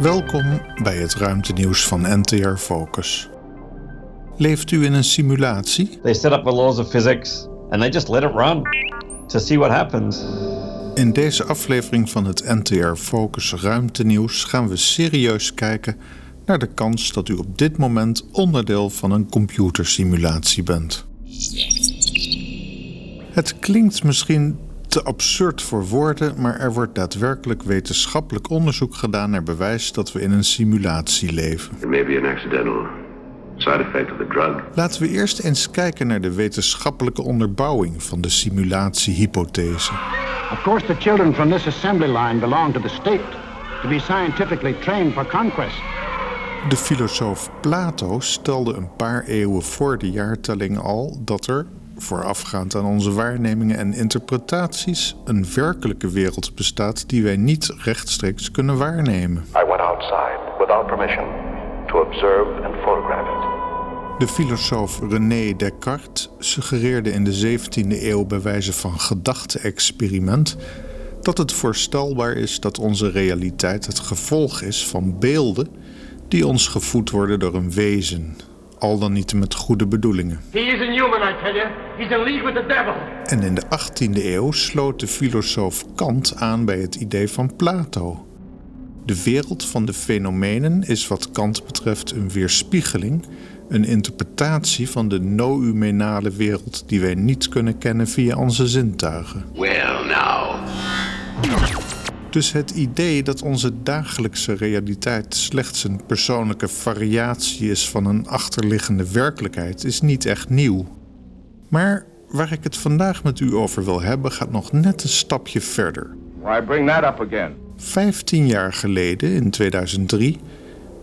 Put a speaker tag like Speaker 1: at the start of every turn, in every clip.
Speaker 1: Welkom bij het ruimtenieuws van NTR Focus. Leeft u in een simulatie?
Speaker 2: They set up the laws of physics and they just let it run to see what happens.
Speaker 1: In deze aflevering van het NTR Focus ruimtenieuws gaan we serieus kijken naar de kans dat u op dit moment onderdeel van een computersimulatie bent. Het klinkt misschien te absurd voor woorden, maar er wordt daadwerkelijk wetenschappelijk onderzoek gedaan naar bewijs dat we in een simulatie leven.
Speaker 3: It may be an accidental side effect of the drug.
Speaker 1: Laten we eerst eens kijken naar de wetenschappelijke onderbouwing van de simulatiehypothese.
Speaker 4: Of course, the children from this assembly line belong to the state to be scientifically trained for conquest.
Speaker 1: De filosoof Plato stelde een paar eeuwen voor de jaartelling al dat er, voorafgaand aan onze waarnemingen en interpretaties, een werkelijke wereld bestaat die wij niet rechtstreeks kunnen waarnemen.
Speaker 5: I went outside without permission to observe and photograph it.
Speaker 1: De filosoof René Descartes suggereerde in de 17e eeuw bij wijze van gedachte-experiment dat het voorstelbaar is dat onze realiteit het gevolg is van beelden die ons gevoed worden door een wezen, al dan niet met goede bedoelingen.
Speaker 6: He isn't human, I tell you. He's in league with the devil.
Speaker 1: En in de 18e eeuw sloot de filosoof Kant aan bij het idee van Plato. De wereld van de fenomenen is wat Kant betreft een weerspiegeling, een interpretatie van de noumenale wereld die wij niet kunnen kennen via onze zintuigen.
Speaker 3: Well, now.
Speaker 1: Dus het idee dat onze dagelijkse realiteit slechts een persoonlijke variatie is van een achterliggende werkelijkheid is niet echt nieuw. Maar waar ik het vandaag met u over wil hebben gaat nog net een stapje verder.
Speaker 7: Why bring that up again?
Speaker 1: 15 jaar geleden, in 2003,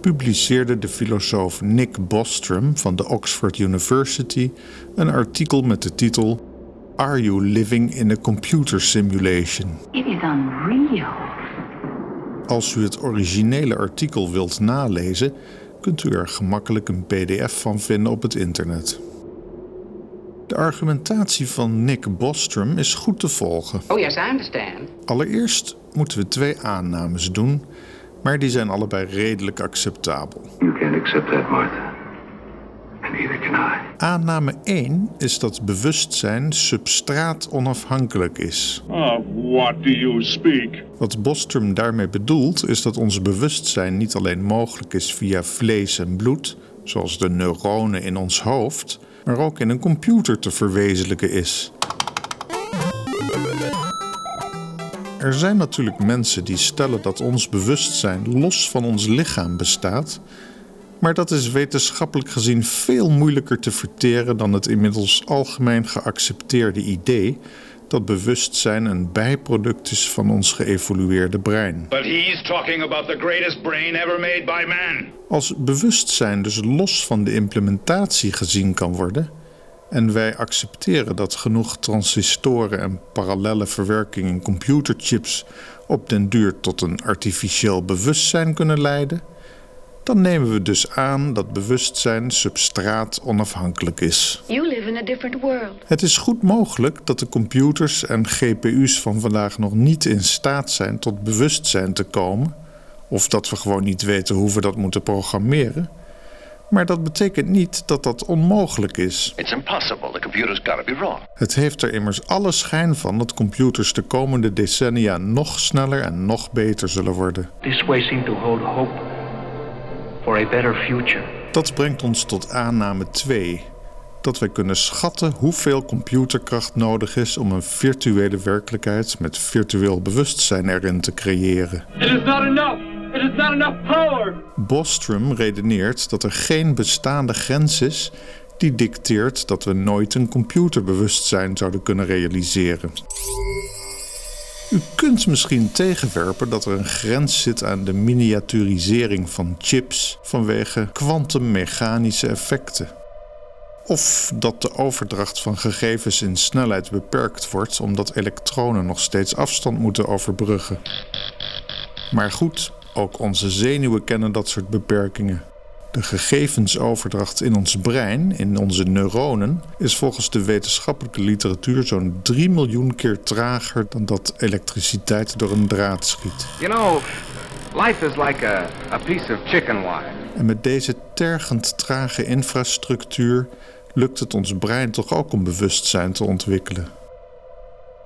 Speaker 1: publiceerde de filosoof Nick Bostrom van de Oxford University een artikel met de titel Are You Living in a Computer Simulation?
Speaker 8: It is unreal.
Speaker 1: Als u het originele artikel wilt nalezen, kunt u er gemakkelijk een PDF van vinden op het internet. De argumentatie van Nick Bostrom is goed te volgen.
Speaker 8: Oh, yes, I understand.
Speaker 1: Allereerst moeten we twee aannames doen, maar die zijn allebei redelijk acceptabel.
Speaker 3: You can't accept that, Martha.
Speaker 1: Aanname 1 is dat bewustzijn substraat onafhankelijk is.
Speaker 9: Of what do you speak?
Speaker 1: Wat Bostrom daarmee bedoelt is dat ons bewustzijn niet alleen mogelijk is via vlees en bloed, zoals de neuronen in ons hoofd, maar ook in een computer te verwezenlijken is. Er zijn natuurlijk mensen die stellen dat ons bewustzijn los van ons lichaam bestaat, maar dat is wetenschappelijk gezien veel moeilijker te verteren dan het inmiddels algemeen geaccepteerde idee dat bewustzijn een bijproduct is van ons geëvolueerde brein.
Speaker 9: But he's talking about the greatest brain ever made by man.
Speaker 1: Als bewustzijn dus los van de implementatie gezien kan worden, en wij accepteren dat genoeg transistoren en parallelle verwerking in computerchips op den duur tot een artificieel bewustzijn kunnen leiden, dan nemen we dus aan dat bewustzijn substraat onafhankelijk is.
Speaker 8: You live in a different world.
Speaker 1: Het is goed mogelijk dat de computers en GPU's van vandaag nog niet in staat zijn tot bewustzijn te komen, of dat we gewoon niet weten hoe we dat moeten programmeren. Maar dat betekent niet dat dat onmogelijk is.
Speaker 5: It's impossible. The computer's gotta be wrong.
Speaker 1: Het heeft er immers alle schijn van dat computers de komende decennia nog sneller en nog beter zullen worden.
Speaker 10: This way seemed to hold hope for a better future.
Speaker 1: Dat brengt ons tot aanname 2. Dat wij kunnen schatten hoeveel computerkracht nodig is om een virtuele werkelijkheid met virtueel bewustzijn erin te creëren.
Speaker 6: It is not enough. It is not enough power.
Speaker 1: Bostrom redeneert dat er geen bestaande grens is die dicteert dat we nooit een computerbewustzijn zouden kunnen realiseren. U kunt misschien tegenwerpen dat er een grens zit aan de miniaturisering van chips vanwege kwantummechanische effecten. Of dat de overdracht van gegevens in snelheid beperkt wordt omdat elektronen nog steeds afstand moeten overbruggen. Maar goed, ook onze zenuwen kennen dat soort beperkingen. De gegevensoverdracht in ons brein, in onze neuronen, is volgens de wetenschappelijke literatuur zo'n 3 miljoen keer trager dan dat elektriciteit door een draad schiet.
Speaker 7: You know,
Speaker 10: Life is like a, a piece of chicken wire.
Speaker 1: En met deze tergend trage infrastructuur lukt het ons brein toch ook om bewustzijn te ontwikkelen.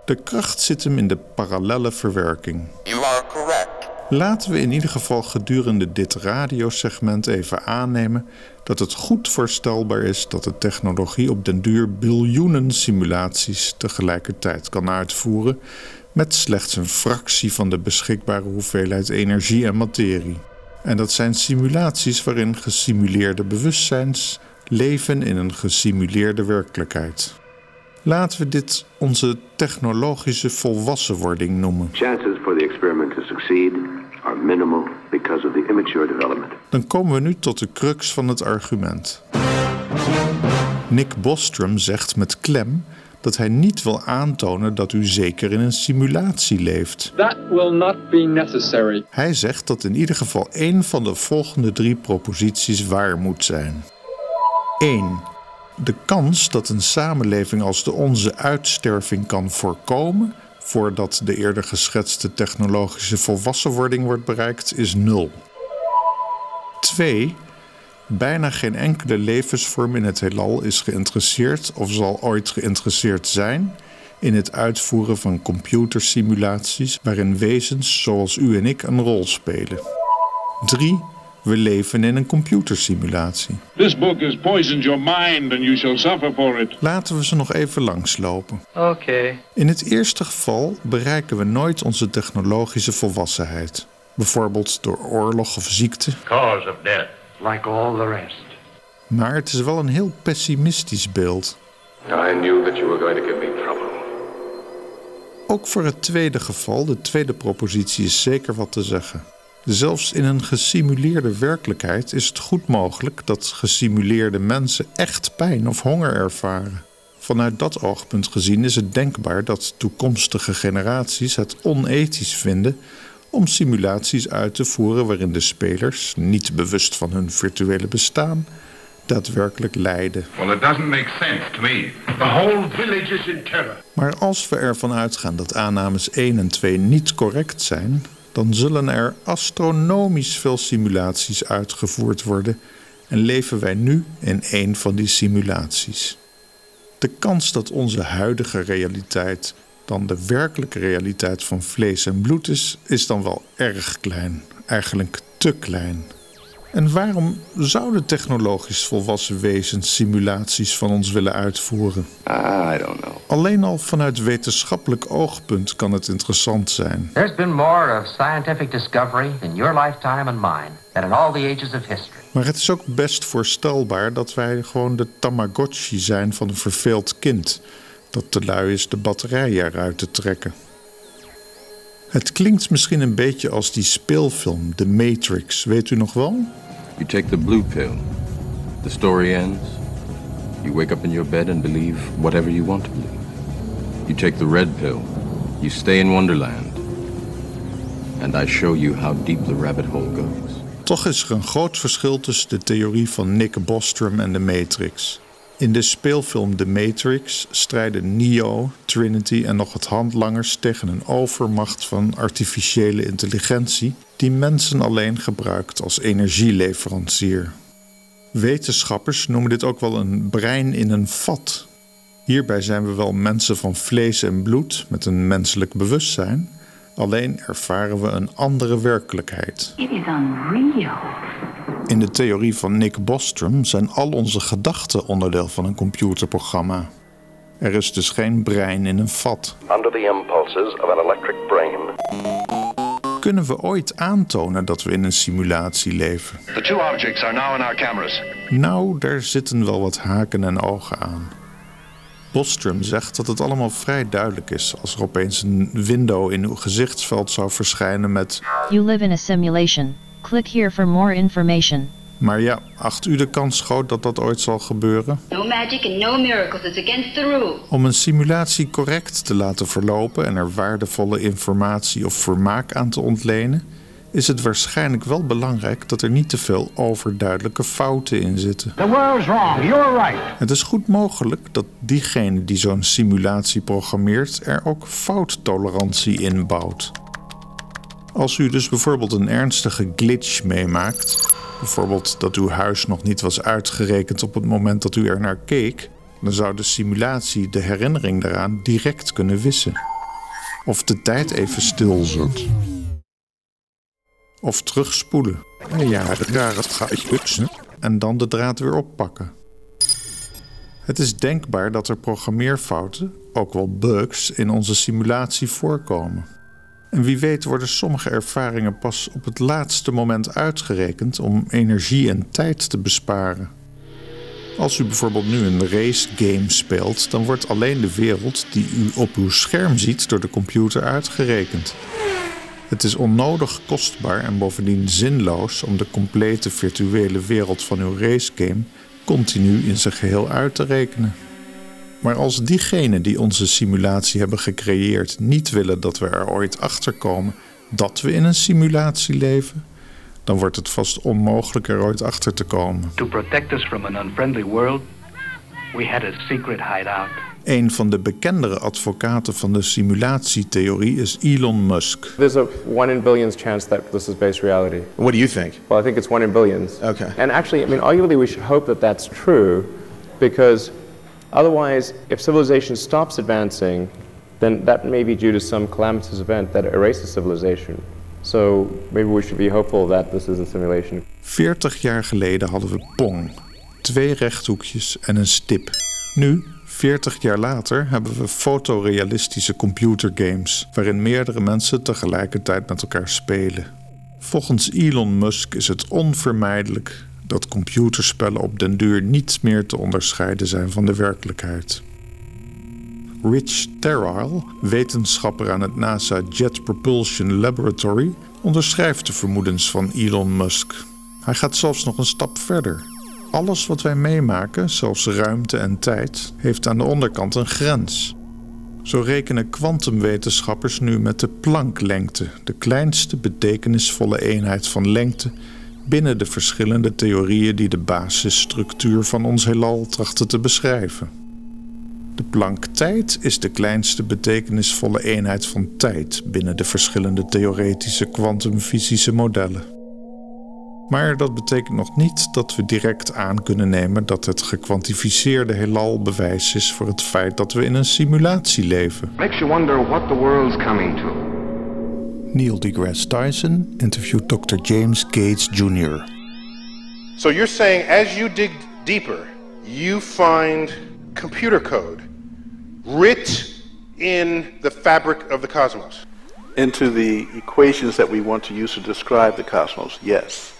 Speaker 1: De kracht zit hem in de parallelle verwerking.
Speaker 7: You are correct.
Speaker 1: Laten we in ieder geval gedurende dit radiosegment even aannemen dat het goed voorstelbaar is dat de technologie op den duur biljoenen simulaties tegelijkertijd kan uitvoeren met slechts een fractie van de beschikbare hoeveelheid energie en materie. En dat zijn simulaties waarin gesimuleerde bewustzijns leven in een gesimuleerde werkelijkheid. Laten we dit onze technologische volwassenwording noemen.
Speaker 3: Chances for the experiment to succeed are minimal because of the immature development.
Speaker 1: Dan komen we nu tot de crux van het argument. Nick Bostrom zegt met klem dat hij niet wil aantonen dat u zeker in een simulatie leeft.
Speaker 6: That will not be necessary.
Speaker 1: Hij zegt dat in ieder geval één van de volgende drie proposities waar moet zijn. 1. De kans dat een samenleving als de onze uitsterving kan voorkomen voordat de eerder geschetste technologische volwassenwording wordt bereikt is nul. 2. Bijna geen enkele levensvorm in het heelal is geïnteresseerd of zal ooit geïnteresseerd zijn in het uitvoeren van computersimulaties waarin wezens zoals u en ik een rol spelen. 3. We leven in een computersimulatie.
Speaker 9: This book has poisoned your mind and you shall suffer for it.
Speaker 1: Laten we ze nog even langslopen.
Speaker 6: Okay.
Speaker 1: In het eerste geval bereiken we nooit onze technologische volwassenheid. Bijvoorbeeld door oorlog of ziekte.
Speaker 10: Cause of death. Like all the rest.
Speaker 1: Maar het is wel een heel pessimistisch beeld.
Speaker 3: I knew that you were going to give me trouble.
Speaker 1: Ook voor het tweede geval, de tweede propositie, is zeker wat te zeggen. Zelfs in een gesimuleerde werkelijkheid is het goed mogelijk dat gesimuleerde mensen echt pijn of honger ervaren. Vanuit dat oogpunt gezien is het denkbaar dat toekomstige generaties het onethisch vinden om simulaties uit te voeren waarin de spelers, niet bewust van hun virtuele bestaan, daadwerkelijk lijden.
Speaker 9: Well, it doesn't make sense to me.
Speaker 3: The whole village is in terror.
Speaker 1: Maar als we ervan uitgaan dat aannames 1 en 2 niet correct zijn, dan zullen er astronomisch veel simulaties uitgevoerd worden en leven wij nu in één van die simulaties. De kans dat onze huidige realiteit dan de werkelijke realiteit van vlees en bloed is, is dan wel erg klein, eigenlijk te klein. En waarom zouden technologisch volwassen wezens simulaties van ons willen uitvoeren?
Speaker 3: I don't know.
Speaker 1: Alleen al vanuit wetenschappelijk oogpunt kan het interessant zijn.
Speaker 11: There's been more of scientific discovery in your lifetime and mine than in all the ages of history.
Speaker 1: Maar het is ook best voorstelbaar dat wij gewoon de Tamagotchi zijn van een verveeld kind. Dat te lui is de batterijen eruit te trekken. Het klinkt misschien een beetje als die speelfilm The Matrix, weet u nog wel?
Speaker 12: You take the blue pill. The story ends. You wake up in your bed and believe whatever you want to believe. You take the red pill. You stay in Wonderland. And I show you how deep the rabbit hole goes.
Speaker 1: Toch is er een groot verschil tussen de theorie van Nick Bostrom en de Matrix. In de speelfilm The Matrix strijden Neo, Trinity en nog wat handlangers tegen een overmacht van artificiële intelligentie die mensen alleen gebruikt als energieleverancier. Wetenschappers noemen dit ook wel een brein in een vat. Hierbij zijn we wel mensen van vlees en bloed met een menselijk bewustzijn, alleen ervaren we een andere werkelijkheid.
Speaker 8: It is unreal.
Speaker 1: In de theorie van Nick Bostrom zijn al onze gedachten onderdeel van een computerprogramma. Er is dus geen brein in een vat.
Speaker 5: Under the impulses of an electric brain,
Speaker 1: Kunnen we ooit aantonen dat we in een simulatie leven?
Speaker 9: The two objects are now in our cameras.
Speaker 1: Nou, daar zitten wel wat haken en ogen aan. Bostrom zegt dat het allemaal vrij duidelijk is als er opeens een window in uw gezichtsveld zou verschijnen met
Speaker 13: You live in a simulation. Click here for more information.
Speaker 1: Maar ja, acht u de kans groot dat dat ooit zal gebeuren?
Speaker 8: No magic and no miracles. It's against the rules.
Speaker 1: Om een simulatie correct te laten verlopen en er waardevolle informatie of vermaak aan te ontlenen, is het waarschijnlijk wel belangrijk dat er niet te veel overduidelijke fouten in zitten.
Speaker 4: The world's wrong. You're right.
Speaker 1: Het is goed mogelijk dat diegene die zo'n simulatie programmeert er ook fouttolerantie in bouwt. Als u dus bijvoorbeeld een ernstige glitch meemaakt, bijvoorbeeld dat uw huis nog niet was uitgerekend op het moment dat u er naar keek, dan zou de simulatie de herinnering daaraan direct kunnen wissen. Of de tijd even stilzet. Of terugspoelen. Ja, het gaat buksen. En dan de draad weer oppakken. Het is denkbaar dat er programmeerfouten, ook wel bugs, in onze simulatie voorkomen. En wie weet worden sommige ervaringen pas op het laatste moment uitgerekend om energie en tijd te besparen. Als u bijvoorbeeld nu een race game speelt, dan wordt alleen de wereld die u op uw scherm ziet door de computer uitgerekend. Het is onnodig kostbaar en bovendien zinloos om de complete virtuele wereld van uw racegame continu in zijn geheel uit te rekenen. Maar als diegenen die onze simulatie hebben gecreëerd niet willen dat we er ooit achter komen dat we in een simulatie leven, dan wordt het vast onmogelijk er ooit achter te komen.
Speaker 10: To protect us from an unfriendly world, we had a secret hideout.
Speaker 1: Een van de bekendere advocaten van de simulatietheorie is Elon Musk.
Speaker 7: There's a one in billions chance that this is based reality.
Speaker 14: What do you think?
Speaker 7: Well, I think it's one in billions.
Speaker 14: Okay.
Speaker 7: And actually, I mean, arguably, we should hope that that's true, because otherwise, if civilization stops advancing, then that may be due to some calamitous event that erases civilization. So maybe we should be hopeful that this is a simulation.
Speaker 1: 40 jaar geleden hadden we Pong. Twee rechthoekjes en een stip. Nu, 40 jaar later, hebben we fotorealistische computergames... waarin meerdere mensen tegelijkertijd met elkaar spelen. Volgens Elon Musk is het onvermijdelijk dat computerspellen op den duur niet meer te onderscheiden zijn van de werkelijkheid. Rich Terrell, wetenschapper aan het NASA Jet Propulsion Laboratory, onderschrijft de vermoedens van Elon Musk. Hij gaat zelfs nog een stap verder. Alles wat wij meemaken, zelfs ruimte en tijd, heeft aan de onderkant een grens. Zo rekenen kwantumwetenschappers nu met de Plancklengte, de kleinste betekenisvolle eenheid van lengte binnen de verschillende theorieën die de basisstructuur van ons heelal trachten te beschrijven. De Planck-tijd is de kleinste betekenisvolle eenheid van tijd binnen de verschillende theoretische kwantumfysische modellen. Maar dat betekent nog niet dat we direct aan kunnen nemen dat het gekwantificeerde heelal bewijs is voor het feit dat we in een simulatie leven.
Speaker 4: Wonder.
Speaker 1: Neil deGrasse Tyson interviewt Dr. James Gates Jr.
Speaker 15: So you're saying as you dig deeper, you find computer code writ in the fabric of the cosmos?
Speaker 16: Into the equations that we want to use to describe the cosmos, yes.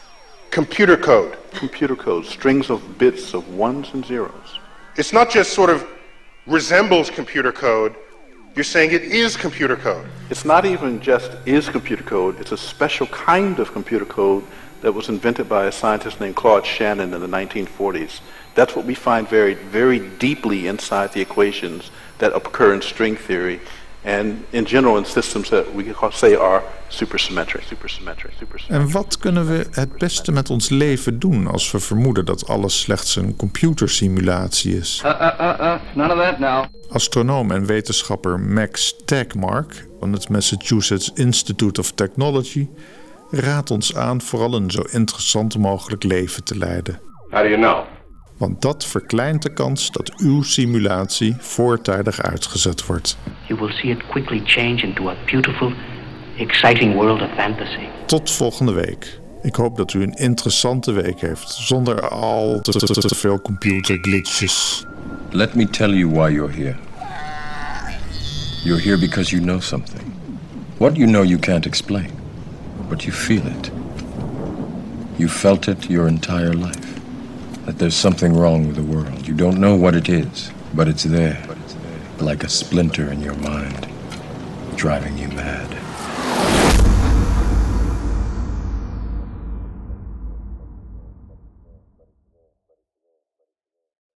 Speaker 15: Computer code.
Speaker 16: Computer code, strings of bits of ones and zeros.
Speaker 15: It's not just sort of resembles computer code, you're saying it is computer code.
Speaker 16: It's not even just is computer code, it's a special kind of computer code that was invented by a scientist named Claude Shannon in the 1940s. That's what we find very, very deeply inside the equations that occur in string theory and in general in systems that we can say are supersymmetric. Supersymmetric. supersymmetric.
Speaker 1: En wat kunnen we het beste met ons leven doen als we vermoeden dat alles slechts een computersimulatie is?
Speaker 10: Uh, uh, uh, uh, none of that now.
Speaker 1: Astronoom en wetenschapper Max Tegmark van het Massachusetts Institute of Technology raadt ons aan vooral een zo interessant mogelijk leven te leiden.
Speaker 5: How do you know?
Speaker 1: Want dat verkleint de kans dat uw simulatie voortijdig uitgezet wordt.
Speaker 11: You will see it quickly change into a beautiful, exciting world of fantasy.
Speaker 1: Tot volgende week. Ik hoop dat u een interessante week heeft, zonder al te, te- te- te veel computerglitches.
Speaker 12: Let me tell you why you're here. You're here because you know something. What you know you can't explain, but you feel it. You felt it your entire life. That there's something wrong with the world. You don't know what it is, but it's there. Like a splinter in your mind, driving you mad.